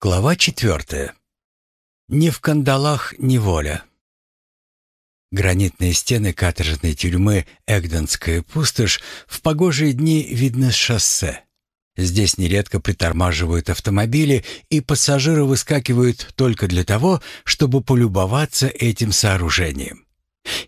Глава четвертая. Не в кандалах неволя. Гранитные стены каторжной тюрьмы Эгденская пустошь в погожие дни видны с шоссе. Здесь нередко притормаживают автомобили, и пассажиры выскакивают только для того, чтобы полюбоваться этим сооружением.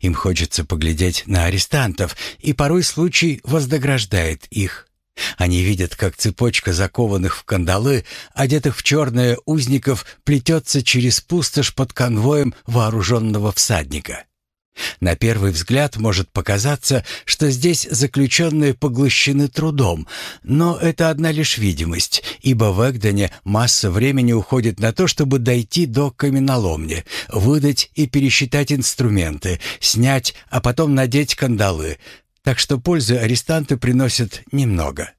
Им хочется поглядеть на арестантов, и порой случай вознаграждает их. Они видят, как цепочка закованных в кандалы, одетых в черное узников, плетется через пустошь под конвоем вооруженного всадника. На первый взгляд может показаться, что здесь заключенные поглощены трудом, но это одна лишь видимость, ибо в Эгдене масса времени уходит на то, чтобы дойти до каменоломни, выдать и пересчитать инструменты, снять, а потом надеть кандалы, так что пользы арестанты приносят немного.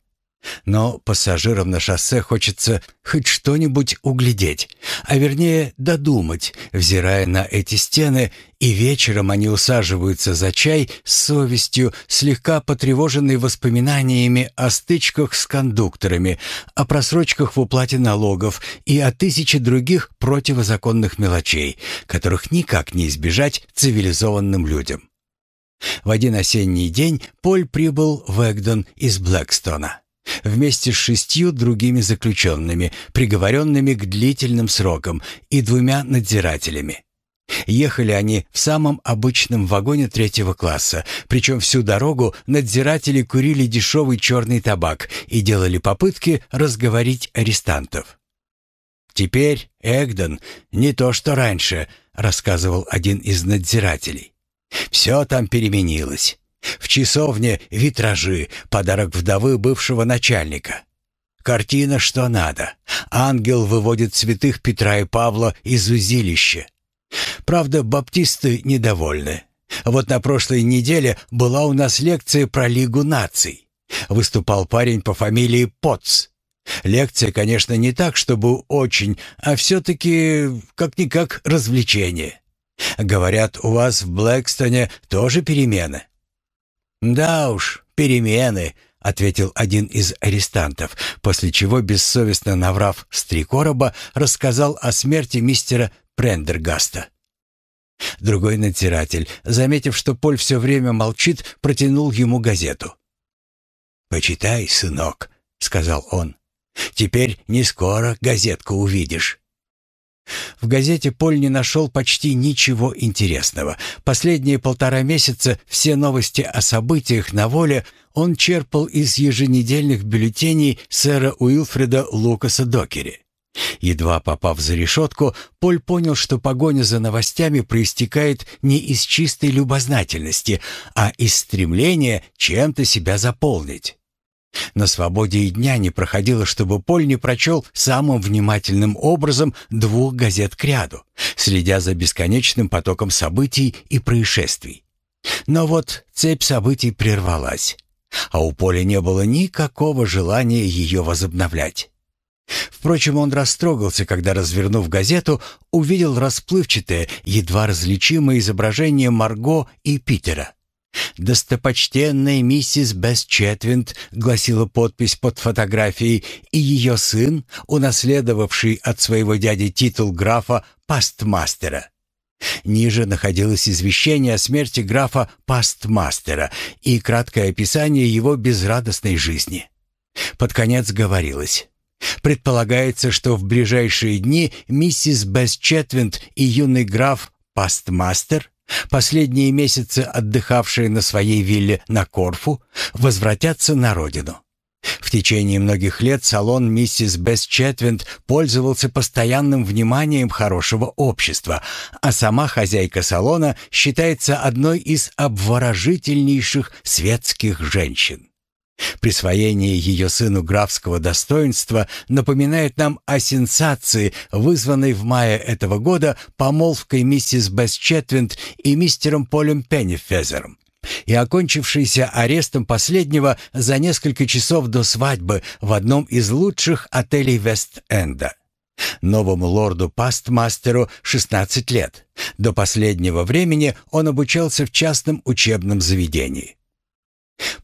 Но пассажирам на шоссе хочется хоть что-нибудь углядеть, а вернее додумать, взирая на эти стены, и вечером они усаживаются за чай с совестью, слегка потревоженной воспоминаниями о стычках с кондукторами, о просрочках в уплате налогов и о тысяче других противозаконных мелочей, которых никак не избежать цивилизованным людям. В один осенний день Поль прибыл в Эгдон из Блэкстона вместе с шестью другими заключенными, приговоренными к длительным срокам, и двумя надзирателями. Ехали они в самом обычном вагоне третьего класса, причем всю дорогу надзиратели курили дешевый черный табак и делали попытки разговорить арестантов. «Теперь Эгдон не то, что раньше», — рассказывал один из надзирателей. Все там переменилось. В часовне витражи, подарок вдовы бывшего начальника. Картина что надо. Ангел выводит святых Петра и Павла из узилища. Правда, баптисты недовольны. Вот на прошлой неделе была у нас лекция про Лигу наций. Выступал парень по фамилии Потц. Лекция, конечно, не так, чтобы очень, а все-таки как-никак развлечение. Говорят, у вас в Блэкстоне тоже перемены?» «Да уж, перемены», — ответил один из арестантов, после чего, бессовестно наврав с три короба, рассказал о смерти мистера Прендергаста. Другой надзиратель, заметив, что Поль все время молчит, протянул ему газету. «Почитай, сынок», — сказал он. «Теперь не скоро газетку увидишь». В газете Поль не нашел почти ничего интересного. Последние полтора месяца все новости о событиях на воле он черпал из еженедельных бюллетеней сэра Уилфреда Лукаса Докери. Едва попав за решетку, Поль понял, что погоня за новостями проистекает не из чистой любознательности, а из стремления чем-то себя заполнить. На свободе и дня не проходило, чтобы Поль не прочел самым внимательным образом двух газет к ряду, следя за бесконечным потоком событий и происшествий. Но вот цепь событий прервалась, а у Поля не было никакого желания ее возобновлять. Впрочем, он растрогался, когда, развернув газету, увидел расплывчатое, едва различимое изображение Марго и Питера. «Достопочтенная миссис Бесчетвинд», — гласила подпись под фотографией, и ее сын, унаследовавший от своего дяди титул графа пастмастера. Ниже находилось извещение о смерти графа пастмастера и краткое описание его безрадостной жизни. Под конец говорилось. Предполагается, что в ближайшие дни миссис Бесчетвинд и юный граф Пастмастер последние месяцы отдыхавшие на своей вилле на Корфу, возвратятся на родину. В течение многих лет салон миссис Бесчетвинд пользовался постоянным вниманием хорошего общества, а сама хозяйка салона считается одной из обворожительнейших светских женщин. Присвоение ее сыну графского достоинства напоминает нам о сенсации, вызванной в мае этого года помолвкой миссис Бесчетвинд и мистером Полем Пеннифезером и окончившейся арестом последнего за несколько часов до свадьбы в одном из лучших отелей Вест-Энда. Новому лорду-пастмастеру 16 лет. До последнего времени он обучался в частном учебном заведении.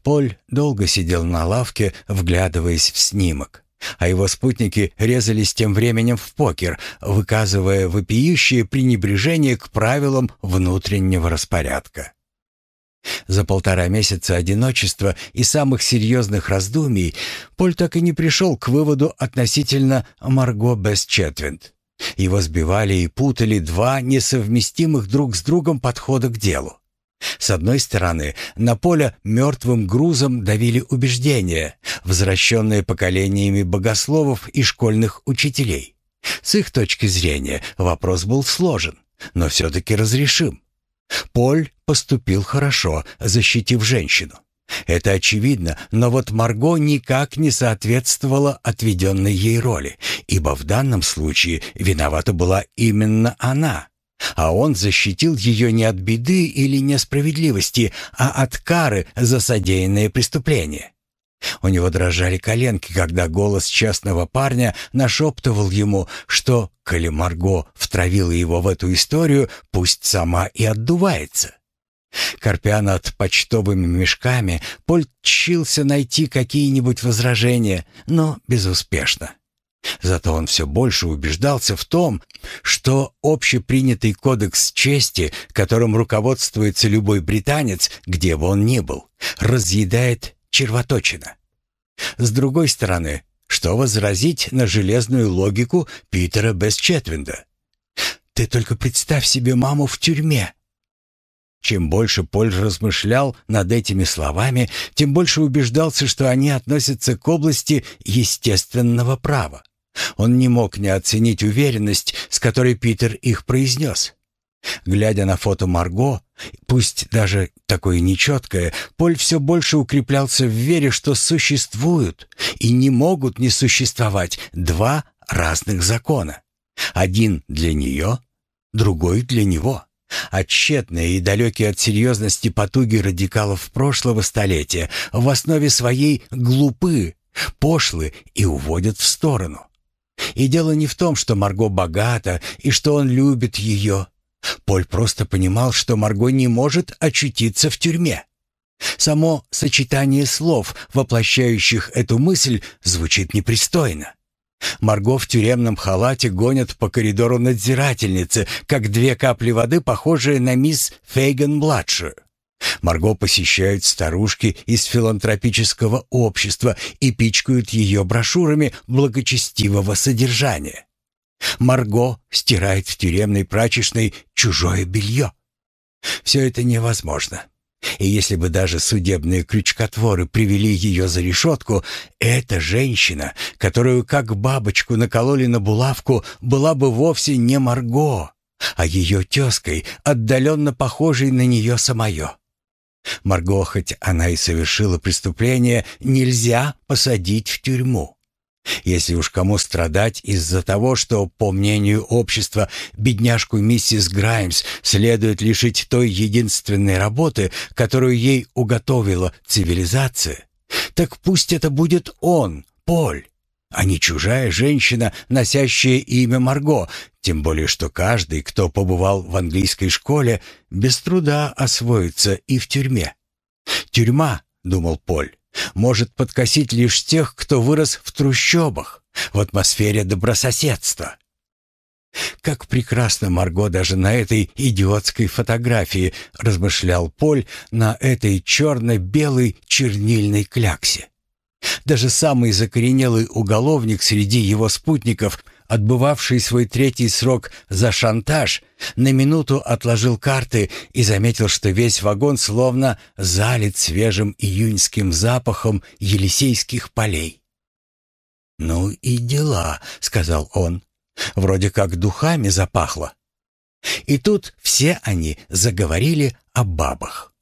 Поль долго сидел на лавке, вглядываясь в снимок. а его спутники резались тем временем в покер, выказывая вопиющее пренебрежение к правилам внутреннего распорядка. За полтора месяца одиночества и самых серьезных раздумий Поль так и не пришел к выводу относительно Марго Бесчетвинд. Его сбивали и путали два несовместимых друг с другом подхода к делу. С одной стороны, на поле мертвым грузом давили убеждения, возвращенные поколениями богословов и школьных учителей. С их точки зрения вопрос был сложен, но все-таки разрешим. Поль поступил хорошо, защитив женщину. Это очевидно, но вот Марго никак не соответствовала отведенной ей роли, ибо в данном случае виновата была именно она, а он защитил ее не от беды или несправедливости, а от кары за содеянное преступление. У него дрожали коленки, когда голос частного парня нашептывал ему, что, коли Марго втравила его в эту историю, пусть сама и отдувается. Корпя над почтовыми мешками, Поль тщился найти какие-нибудь возражения, но безуспешно. Зато он все больше убеждался в том, что общепринятый кодекс чести, которым руководствуется любой британец, где бы он ни был, разъедает червоточина. С другой стороны, что возразить на железную логику Питера Бесчетвинда? «Ты только представь себе маму в тюрьме», чем больше Поль размышлял над этими словами, тем больше убеждался, что они относятся к области естественного права. Он не мог не оценить уверенность, с которой Питер их произнес. Глядя на фото Марго, пусть даже такое нечеткое, Поль все больше укреплялся в вере, что существуют и не могут не существовать два разных закона. Один для нее, другой для него. Тщетные и далекие от серьезности потуги радикалов прошлого столетия в основе своей глупы, пошлы и уводят в сторону. И дело не в том, что Марго богата и что он любит ее. Поль просто понимал, что Марго не может очутиться в тюрьме. Само сочетание слов, воплощающих эту мысль, звучит непристойно. Марго в тюремном халате гонят по коридору надзирательницы, как две капли воды, похожие на мисс Фейган-младшую. Марго посещают старушки из филантропического общества и пичкают ее брошюрами благочестивого содержания. Марго стирает в тюремной прачечной чужое белье. Все это невозможно. И если бы даже судебные крючкотворы привели ее за решетку, эта женщина, которую как бабочку накололи на булавку, была бы вовсе не Марго, а ее тезкой, отдаленно похожей на нее самое. Марго, хоть она и совершила преступление, нельзя посадить в тюрьму. Если уж кому страдать из-за того, что, по мнению общества, бедняжку миссис Граймс следует лишить той единственной работы, которую ей уготовила цивилизация, так пусть это будет он, Поль, а не чужая женщина, носящая имя Марго, тем более что каждый, кто побывал в английской школе, без труда освоится и в тюрьме. «Тюрьма», — думал Поль, может подкосить лишь тех, кто вырос в трущобах, в атмосфере добрососедства. Как прекрасно Марго даже на этой идиотской фотографии, размышлял Поль на этой черно-белой чернильной кляксе. Даже самый закоренелый уголовник среди его спутников – отбывавший свой третий срок за шантаж, на минуту отложил карты и заметил, что весь вагон словно залит свежим июньским запахом Елисейских полей. «Ну и дела», — сказал он. «Вроде как духами запахло». И тут все они заговорили о бабах.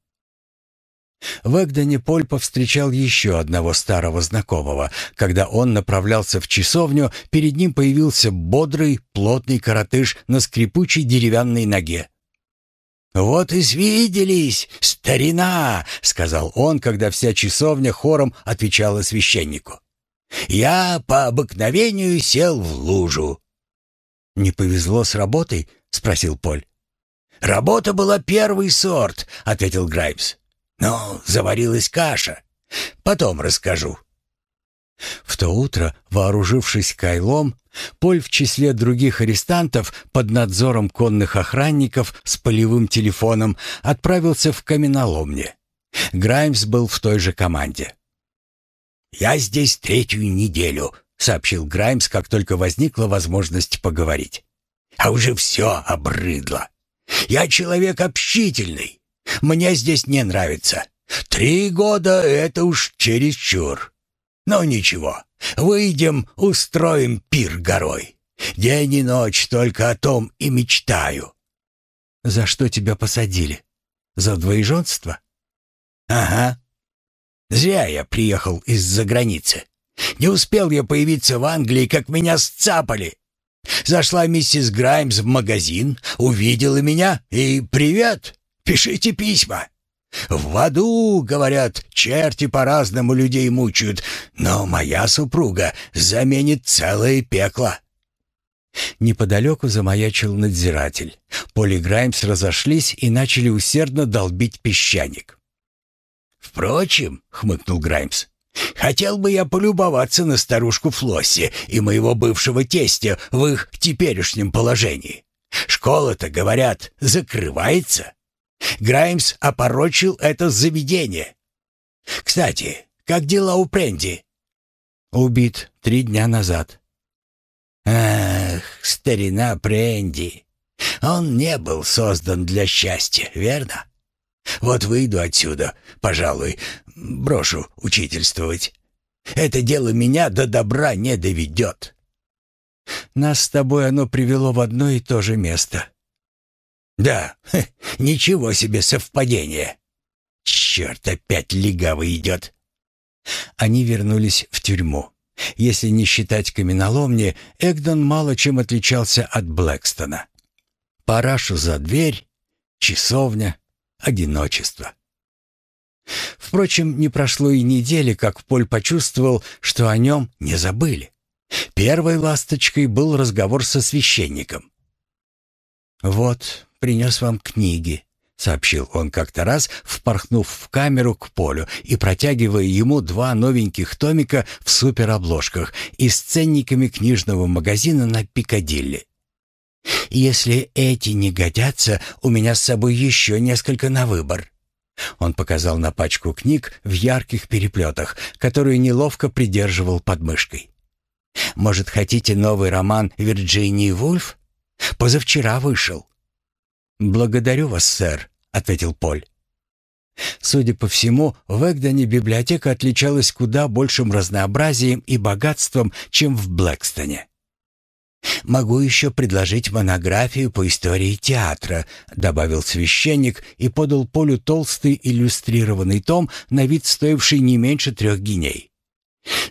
В Эгдоне Поль повстречал еще одного старого знакомого. Когда он направлялся в часовню, перед ним появился бодрый, плотный коротыш на скрипучей деревянной ноге. «Вот и свиделись, старина!» — сказал он, когда вся часовня хором отвечала священнику. «Я по обыкновению сел в лужу». «Не повезло с работой?» — спросил Поль. «Работа была первый сорт», — ответил Грайбс. «Ну, заварилась каша. Потом расскажу». В то утро, вооружившись кайлом, Поль в числе других арестантов под надзором конных охранников с полевым телефоном отправился в каменоломни. Граймс был в той же команде. «Я здесь третью неделю», — сообщил Граймс, как только возникла возможность поговорить. «А уже все обрыдло. Я человек общительный. Мне здесь не нравится. Три года — это уж чересчур. Но ничего, выйдем, устроим пир горой. День и ночь только о том и мечтаю. За что тебя посадили? За двоеженство? Ага. Зря я приехал из-за границы. Не успел я появиться в Англии, как меня сцапали. Зашла миссис Граймс в магазин, увидела меня и «Привет! Пишите письма!» В аду, говорят, черти по-разному людей мучают, но моя супруга заменит целое пекло. Неподалеку замаячил надзиратель. Поли Граймс разошлись и начали усердно долбить песчаник. «Впрочем», — хмыкнул Граймс, — «хотел бы я полюбоваться на старушку Флосси и моего бывшего тестя в их теперешнем положении. Школа-то, говорят, закрывается». Граймс опорочил это заведение. Кстати, как дела у Пренди? Убит три дня назад. Ах, старина Пренди. Он не был создан для счастья, верно? Вот выйду отсюда, пожалуй, брошу учительствовать. Это дело меня до добра не доведет. Нас с тобой оно привело в одно и то же место. Да, хе, ничего себе совпадение. Черт, опять легавый идет. Они вернулись в тюрьму. Если не считать каменоломни, Эгдон мало чем отличался от Блэкстона. Парашу за дверь, часовня, одиночество. Впрочем, не прошло и недели, как Поль почувствовал, что о нем не забыли. Первой ласточкой был разговор со священником. «Вот, принес вам книги», — сообщил он как-то раз, впорхнув в камеру к Полю и протягивая ему два новеньких томика в суперобложках и с ценниками книжного магазина на Пикадилли. «Если эти не годятся, у меня с собой еще несколько на выбор». Он показал на пачку книг в ярких переплетах, которую неловко придерживал под мышкой. «Может, хотите новый роман Вирджинии Вульф? Позавчера вышел». «Благодарю вас, сэр», — ответил Поль. Судя по всему, в Эгдоне библиотека отличалась куда большим разнообразием и богатством, чем в Блэкстоне. «Могу еще предложить монографию по истории театра», — добавил священник и подал Полю толстый иллюстрированный том, на вид стоивший не меньше трех гиней.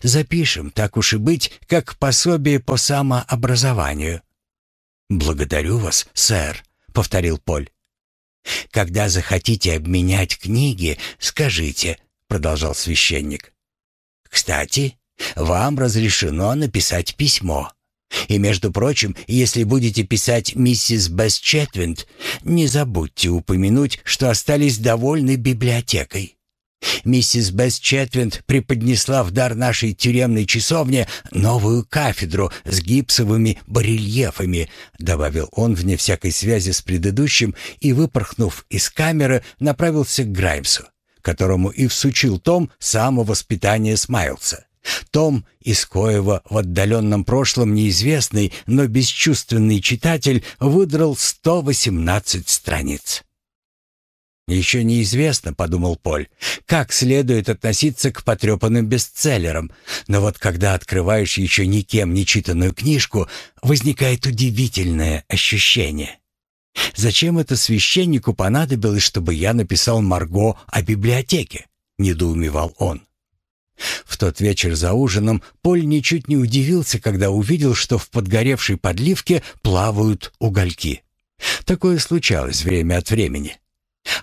«Запишем, так уж и быть, как пособие по самообразованию». «Благодарю вас, сэр», повторил Поль. Когда захотите обменять книги, скажите, продолжал священник. Кстати, вам разрешено написать письмо. И, между прочим, если будете писать миссис Бесчетвинд, не забудьте упомянуть, что остались довольны библиотекой. Миссис Бесс Четвинд преподнесла в дар нашей тюремной часовне новую кафедру с гипсовыми барельефами, добавил он вне всякой связи с предыдущим и, выпорхнув из камеры, направился к Граймсу, которому и всучил том самовоспитания Смайлса. Том, из коего в отдаленном прошлом неизвестный, но бесчувственный читатель выдрал 118 страниц. «Еще неизвестно», — подумал Поль, — «как следует относиться к потрепанным бестселлерам, но вот когда открываешь еще никем не читанную книжку, возникает удивительное ощущение». «Зачем это священнику понадобилось, чтобы я написал Марго о библиотеке?» — недоумевал он. В тот вечер за ужином Поль ничуть не удивился, когда увидел, что в подгоревшей подливке плавают угольки. Такое случалось время от времени.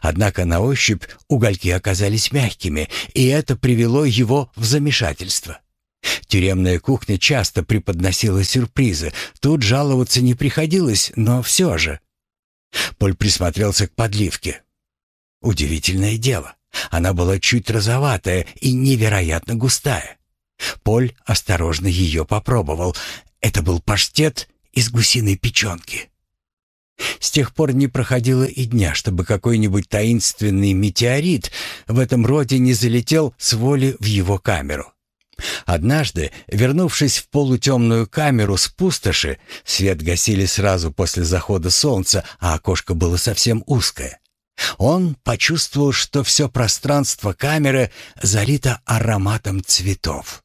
Однако на ощупь угольки оказались мягкими, и это привело его в замешательство. Тюремная кухня часто преподносила сюрпризы. Тут жаловаться не приходилось, но все же. Поль присмотрелся к подливке. Удивительное дело. Она была чуть розоватая и невероятно густая. Поль осторожно ее попробовал. Это был паштет из гусиной печенки. С тех пор не проходило и дня, чтобы какой-нибудь таинственный метеорит в этом роде не залетел с воли в его камеру. Однажды, вернувшись в полутемную камеру с пустоши, свет гасили сразу после захода солнца, а окошко было совсем узкое. Он почувствовал, что все пространство камеры залито ароматом цветов.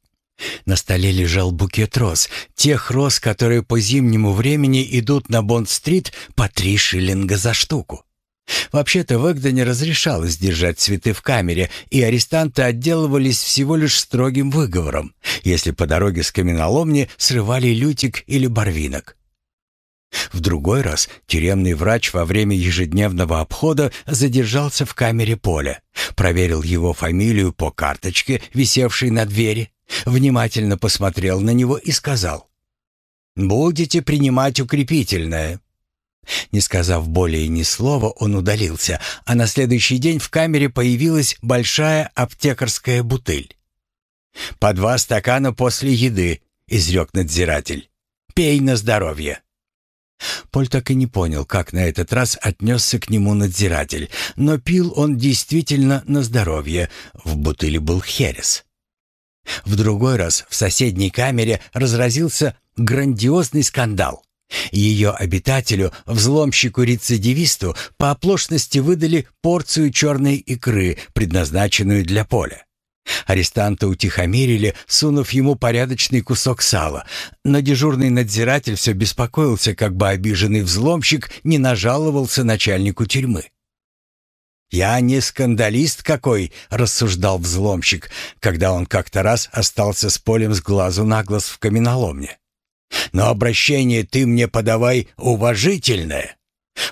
На столе лежал букет роз, тех роз, которые по зимнему времени идут на Бонд-стрит по три шиллинга за штуку. Вообще-то в Эгдоне разрешалось держать цветы в камере, и арестанты отделывались всего лишь строгим выговором, если по дороге с каменоломни срывали лютик или барвинок. В другой раз тюремный врач во время ежедневного обхода задержался в камере Поля, проверил его фамилию по карточке, висевшей на двери, внимательно посмотрел на него и сказал «Будете принимать укрепительное». Не сказав более ни слова, он удалился, а на следующий день в камере появилась большая аптекарская бутыль. «По два стакана после еды», — изрек надзиратель. «Пей на здоровье». Поль так и не понял, как на этот раз отнесся к нему надзиратель, но пил он действительно на здоровье. В бутыле был херес. В другой раз в соседней камере разразился грандиозный скандал. Ее обитателю, взломщику-рецидивисту, по оплошности выдали порцию черной икры, предназначенную для поля. Арестанта утихомирили, сунув ему порядочный кусок сала, но дежурный надзиратель все беспокоился, как бы обиженный взломщик не нажаловался начальнику тюрьмы. «Я не скандалист какой», — рассуждал взломщик, когда он как-то раз остался с полем с глазу на глаз в каменоломне. «Но обращение ты мне подавай уважительное.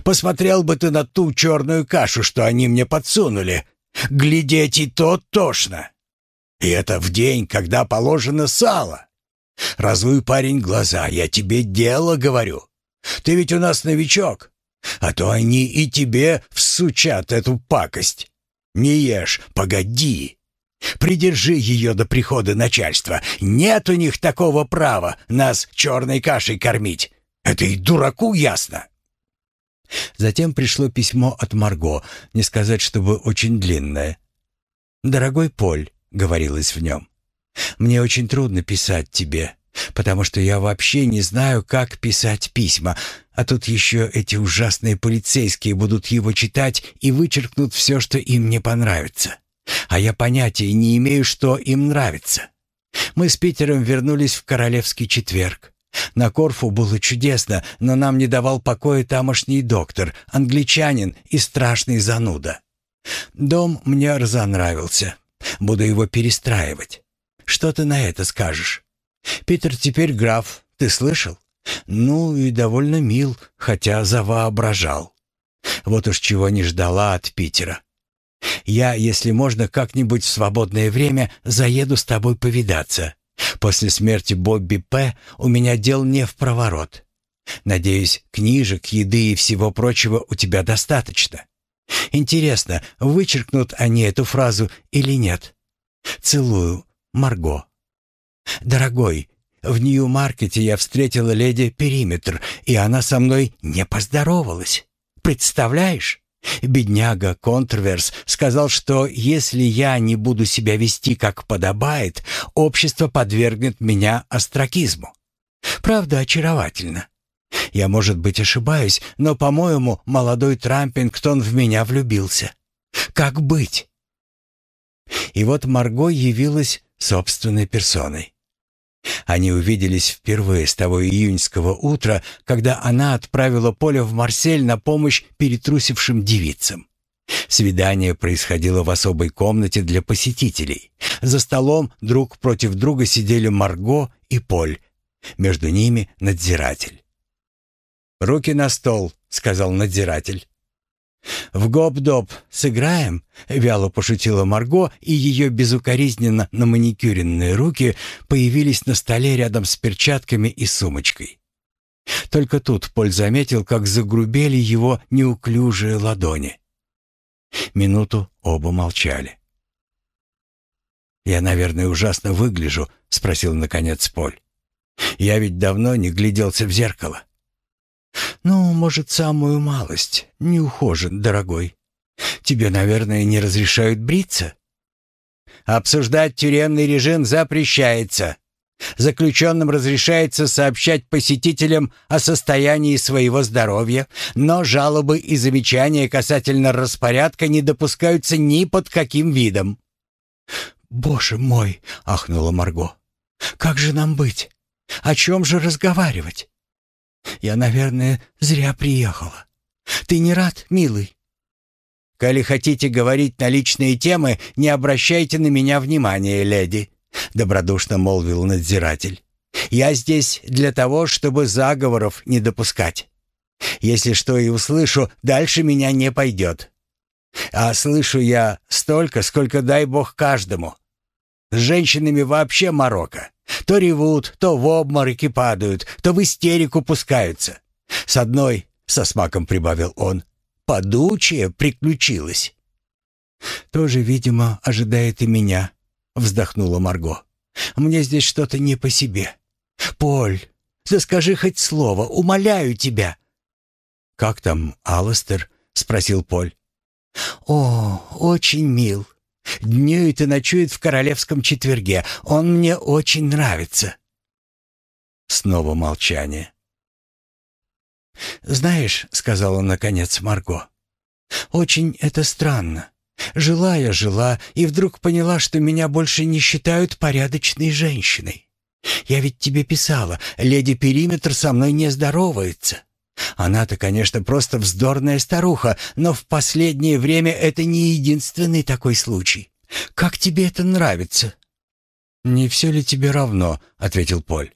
Посмотрел бы ты на ту черную кашу, что они мне подсунули. Глядеть и то тошно. И это в день, когда положено сало. Разуй, парень, глаза, я тебе дело говорю. Ты ведь у нас новичок, а то они и тебе всучат эту пакость. Не ешь, погоди. Придержи ее до прихода начальства. Нет у них такого права нас черной кашей кормить. Это и дураку ясно. Затем пришло письмо от Марго, не сказать, чтобы очень длинное. «Дорогой Поль, говорилось в нем. «Мне очень трудно писать тебе, потому что я вообще не знаю, как писать письма, а тут еще эти ужасные полицейские будут его читать и вычеркнут все, что им не понравится. А я понятия не имею, что им нравится. Мы с Питером вернулись в Королевский четверг. На Корфу было чудесно, но нам не давал покоя тамошний доктор, англичанин и страшный зануда. Дом мне разонравился. Буду его перестраивать. Что ты на это скажешь? Питер теперь граф, ты слышал? Ну и довольно мил, хотя завоображал. Вот уж чего не ждала от Питера. Я, если можно, как-нибудь в свободное время заеду с тобой повидаться. После смерти Бобби П. у меня дел не в проворот. Надеюсь, книжек, еды и всего прочего у тебя достаточно. Интересно, вычеркнут они эту фразу или нет? Целую, Марго. Дорогой, в Нью-Маркете я встретила леди Периметр, и она со мной не поздоровалась. Представляешь? Бедняга Контрверс сказал, что если я не буду себя вести как подобает, общество подвергнет меня остракизму. Правда, очаровательно. Я, может быть, ошибаюсь, но, по-моему, молодой Трампингтон в меня влюбился. Как быть? И вот Марго явилась собственной персоной. Они увиделись впервые с того июньского утра, когда она отправила Поля в Марсель на помощь перетрусившим девицам. Свидание происходило в особой комнате для посетителей. За столом друг против друга сидели Марго и Поль. Между ними надзиратель. «Руки на стол», — сказал надзиратель. «В гоп-доп сыграем?» — вяло пошутила Марго, и ее безукоризненно на маникюренные руки появились на столе рядом с перчатками и сумочкой. Только тут Поль заметил, как загрубели его неуклюжие ладони. Минуту оба молчали. «Я, наверное, ужасно выгляжу?» — спросил наконец Поль. «Я ведь давно не гляделся в зеркало». «Ну, может, самую малость. Не ухожен, дорогой. Тебе, наверное, не разрешают бриться?» «Обсуждать тюремный режим запрещается. Заключенным разрешается сообщать посетителям о состоянии своего здоровья, но жалобы и замечания касательно распорядка не допускаются ни под каким видом». «Боже мой!» — ахнула Марго. «Как же нам быть? О чем же разговаривать? Я, наверное, зря приехала. Ты не рад, милый?» «Коли хотите говорить на личные темы, не обращайте на меня внимания, леди», — добродушно молвил надзиратель. «Я здесь для того, чтобы заговоров не допускать. Если что и услышу, дальше меня не пойдет. А слышу я столько, сколько дай бог каждому. С женщинами вообще морока. То ревут, то в обмороки падают, то в истерику пускаются. С одной, со смаком прибавил он, подучие приключилось. Тоже, видимо, ожидает и меня, вздохнула Марго. Мне здесь что-то не по себе. Поль, да скажи хоть слово, умоляю тебя. Как там Аластер? спросил Поль. О, очень мил. Днюет и ночует в королевском четверге. Он мне очень нравится. Снова молчание. «Знаешь», — сказала наконец Марго, — «очень это странно. Жила я, жила, и вдруг поняла, что меня больше не считают порядочной женщиной. Я ведь тебе писала, леди Периметр со мной не здоровается. Она-то, конечно, просто вздорная старуха, но в последнее время это не единственный такой случай. Как тебе это нравится?» «Не все ли тебе равно?» — ответил Поль.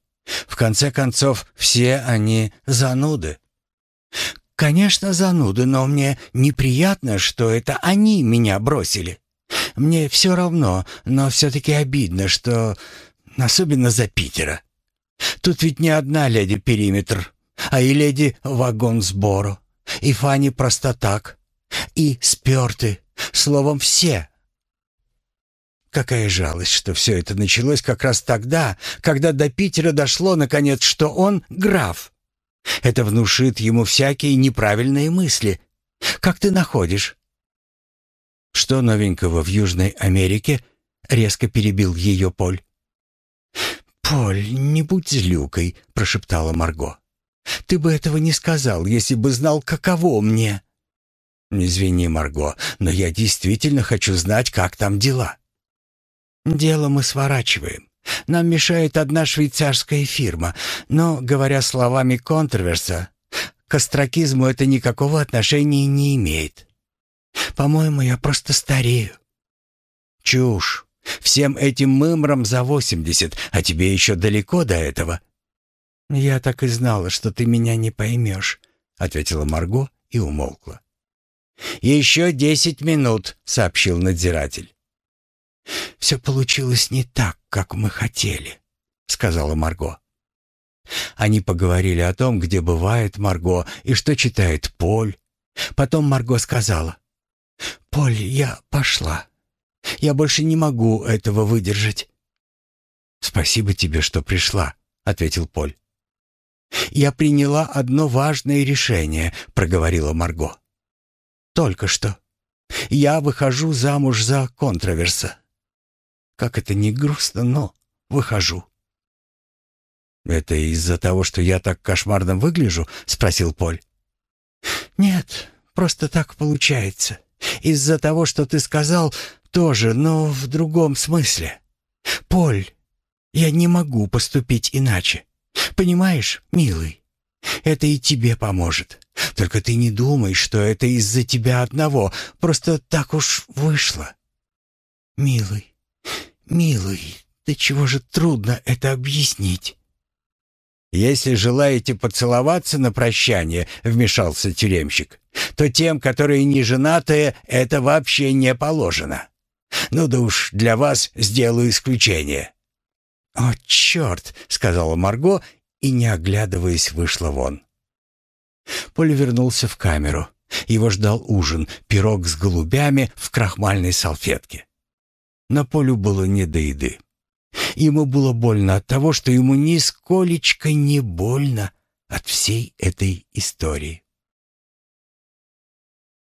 «В конце концов, все они зануды». «Конечно, зануды, но мне неприятно, что это они меня бросили. Мне все равно, но все-таки обидно, что... Особенно за Питера. Тут ведь не одна леди Периметр, а и леди Вагон Сбору, и Фанни просто так, и Сперты, словом, все. Какая жалость, что все это началось как раз тогда, когда до Питера дошло, наконец, что он граф. Это внушит ему всякие неправильные мысли. Как ты находишь?» «Что новенького в Южной Америке?» — резко перебил ее Поль. «Поль, не будь злюкой», — прошептала Марго. «Ты бы этого не сказал, если бы знал, каково мне». «Извини, Марго, но я действительно хочу знать, как там дела». «Дело мы сворачиваем. Нам мешает одна швейцарская фирма, но, говоря словами контроверса, к астракизму это никакого отношения не имеет. По-моему, я просто старею. Чушь. Всем этим мымрам за восемьдесят, а тебе еще далеко до этого. Я так и знала, что ты меня не поймешь, ответила Марго и умолкла. «Еще десять минут», — сообщил надзиратель. «Все получилось не так, как мы хотели», — сказала Марго. Они поговорили о том, где бывает Марго и что читает Поль. Потом Марго сказала, «Поль, я пошла. Я больше не могу этого выдержать». «Спасибо тебе, что пришла», — ответил Поль. «Я приняла одно важное решение», — проговорила Марго. «Только что. Я выхожу замуж за контроверса. Как это не грустно, но выхожу. «Это из-за того, что я так кошмарно выгляжу?» — спросил Поль. «Нет, просто так получается. Из-за того, что ты сказал, тоже, но в другом смысле. Поль, я не могу поступить иначе. Понимаешь, милый? Это и тебе поможет. Только ты не думай, что это из-за тебя одного. Просто так уж вышло. Милый, «Милый, да чего же трудно это объяснить?» «Если желаете поцеловаться на прощание», — вмешался тюремщик, «то тем, которые не женатые, это вообще не положено. Ну да уж для вас сделаю исключение». «О, черт!» — сказала Марго и, не оглядываясь, вышла вон. Поль вернулся в камеру. Его ждал ужин, пирог с голубями в крахмальной салфетке. На Полю было не до еды. Ему было больно от того, что ему нисколечко не больно от всей этой истории.